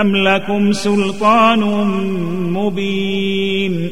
أم لكم سلطان مبين